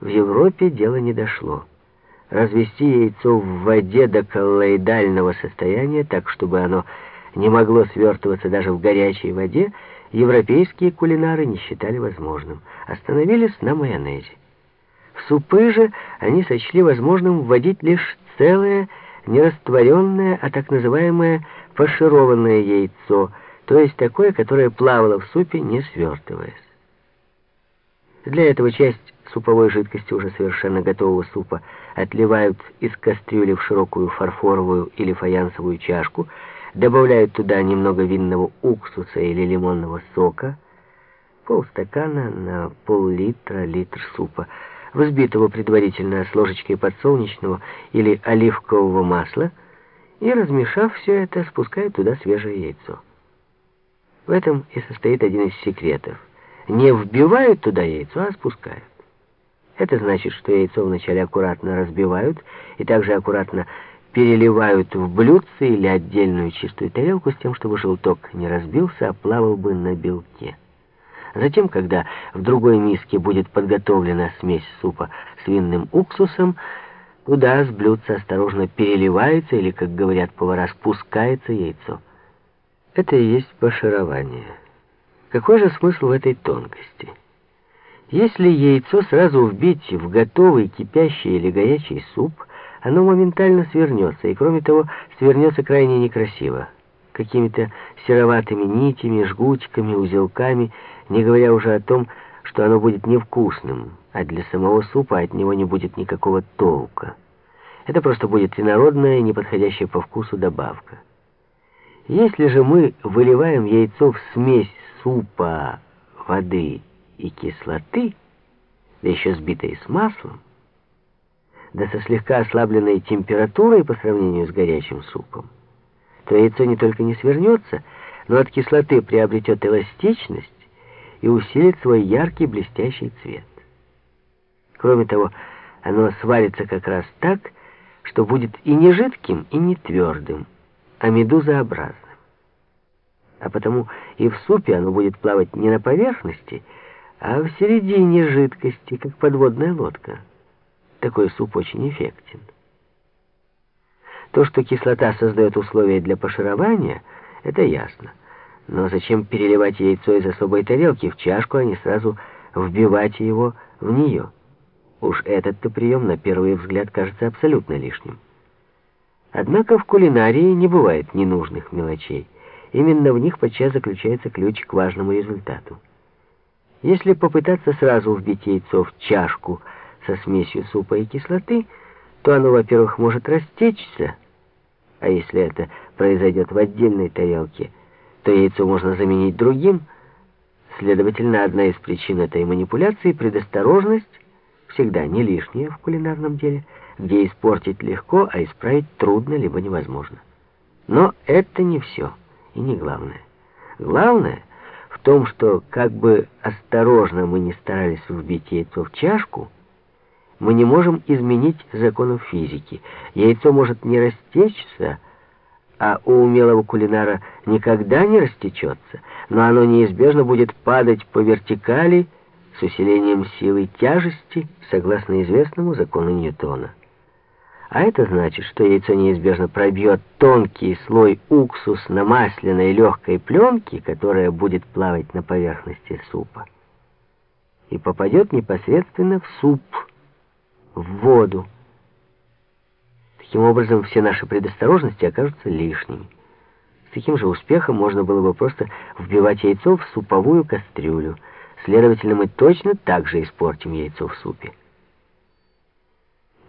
в Европе дело не дошло. Развести яйцо в воде до коллоидального состояния, так чтобы оно не могло свертываться даже в горячей воде, европейские кулинары не считали возможным. Остановились на майонезе. В супы же они сочли возможным вводить лишь целое, нерастворенное, а так называемое фаршированное яйцо, то есть такое, которое плавало в супе, не свертываясь. Для этого часть суповой жидкости уже совершенно готового супа отливают из кастрюли в широкую фарфоровую или фаянсовую чашку, добавляют туда немного винного уксуса или лимонного сока, полстакана на пол-литра, литр супа, взбитого предварительно с ложечкой подсолнечного или оливкового масла, и, размешав все это, спускают туда свежее яйцо. В этом и состоит один из секретов. Не вбивают туда яйцо, а спускают. Это значит, что яйцо вначале аккуратно разбивают и также аккуратно переливают в блюдце или отдельную чистую тарелку с тем, чтобы желток не разбился, а плавал бы на белке. Затем, когда в другой миске будет подготовлена смесь супа с винным уксусом, туда с блюдца осторожно переливается или, как говорят повара, спускается яйцо. Это и есть пошарование. Какой же смысл в этой тонкости? Если яйцо сразу вбить в готовый кипящий или горячий суп, оно моментально свернется, и кроме того, свернется крайне некрасиво. Какими-то сероватыми нитями, жгутиками, узелками, не говоря уже о том, что оно будет невкусным, а для самого супа от него не будет никакого толка. Это просто будет инородная, неподходящая по вкусу добавка. Если же мы выливаем яйцо в смесь супа, воды и кислоты, да еще сбитой с маслом, да со слегка ослабленной температурой по сравнению с горячим супом, то яйцо не только не свернется, но от кислоты приобретет эластичность и усилит свой яркий блестящий цвет. Кроме того, оно сварится как раз так, что будет и не жидким, и не твердым, а медузообразным. А потому и в супе оно будет плавать не на поверхности, а в середине жидкости, как подводная лодка. Такой суп очень эффектен. То, что кислота создает условия для пошарования, это ясно. Но зачем переливать яйцо из особой тарелки в чашку, а не сразу вбивать его в нее? Уж этот-то прием на первый взгляд кажется абсолютно лишним. Однако в кулинарии не бывает ненужных мелочей. Именно в них подчас заключается ключ к важному результату. Если попытаться сразу вбить яйцо в чашку со смесью супа и кислоты, то оно, во-первых, может растечься, а если это произойдет в отдельной тарелке, то яйцо можно заменить другим. Следовательно, одна из причин этой манипуляции — предосторожность, всегда не лишняя в кулинарном деле, где испортить легко, а исправить трудно либо невозможно. Но это не все и не главное. Главное том, что как бы осторожно мы ни старались вбить яйцо в чашку, мы не можем изменить законов физики. Яйцо может не растечься, а у умелого кулинара никогда не растечется, но оно неизбежно будет падать по вертикали с усилением силы тяжести, согласно известному закону Ньютона. А это значит, что яйцо неизбежно пробьет тонкий слой уксус на масляной легкой пленке, которая будет плавать на поверхности супа, и попадет непосредственно в суп, в воду. Таким образом, все наши предосторожности окажутся лишними. С таким же успехом можно было бы просто вбивать яйцо в суповую кастрюлю. Следовательно, мы точно так же испортим яйцо в супе.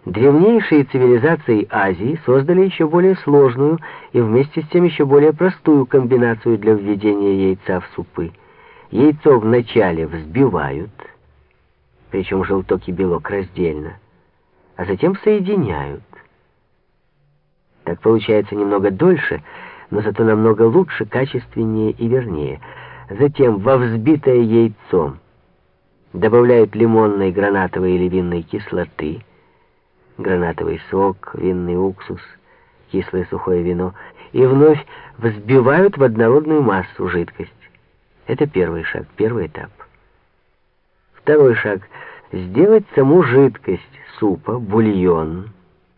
Древнейшие цивилизации Азии создали еще более сложную и вместе с тем еще более простую комбинацию для введения яйца в супы. Яйцо вначале взбивают, причем желток и белок раздельно, а затем соединяют. Так получается немного дольше, но зато намного лучше, качественнее и вернее. Затем во взбитое яйцо добавляют лимонной, гранатовой или винной кислоты, гранатовый сок, винный уксус, кислое сухое вино, и вновь взбивают в однородную массу жидкость. Это первый шаг, первый этап. Второй шаг. сделать саму жидкость супа, бульон,